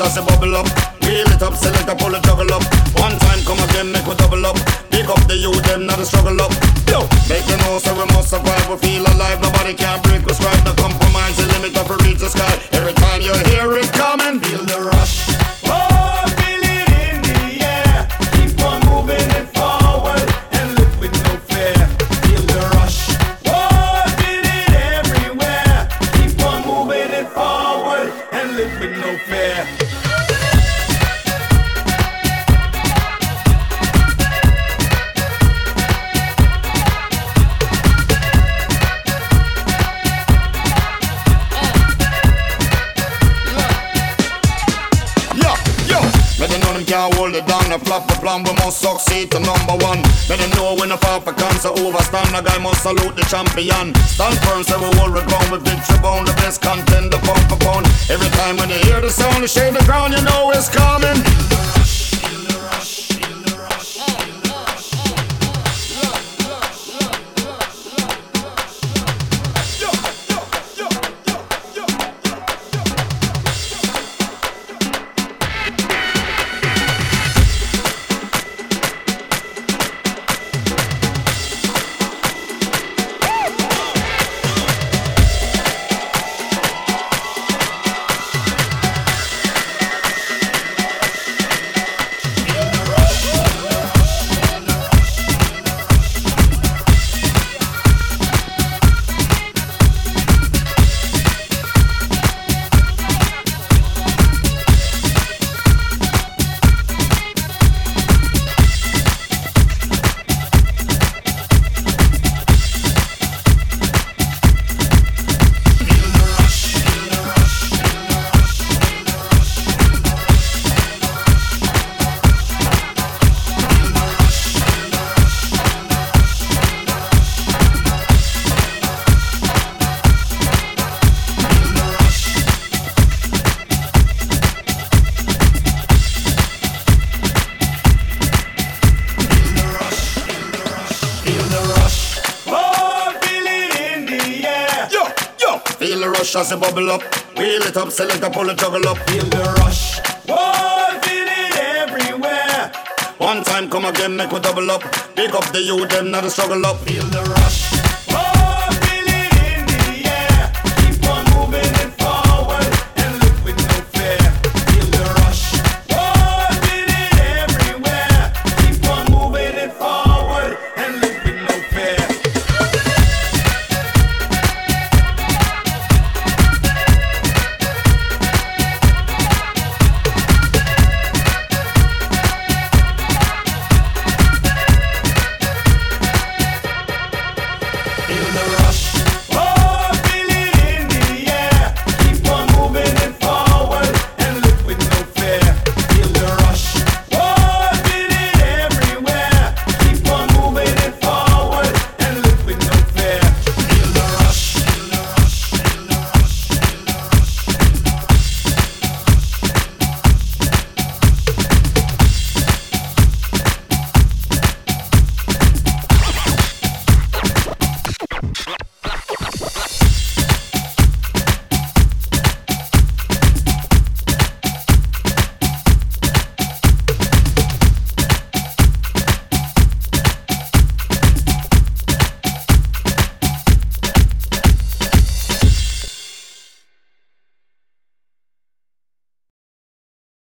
as a bubble up. Wheel it up, select a pull it juggle up. One time come again, make we double up. Pick up the youth, them not a struggle up. Yo, make you know so we must survive. We feel alive, nobody can a flop a plan, we must succeed to number one. Let them know when the fall for cancer overstand, the guy must salute the champion. Stand firm, say we will ground with victory bone, the best contender, for pound. Every time when you hear the sound, you shake the ground, you know it's coming. As it bubble up. Wheel it up, select a pull it, juggle up. Feel the rush. Whoa, feel it everywhere. One time, come again, make we double up. Pick up the youth, them not struggle up. Feel the rush.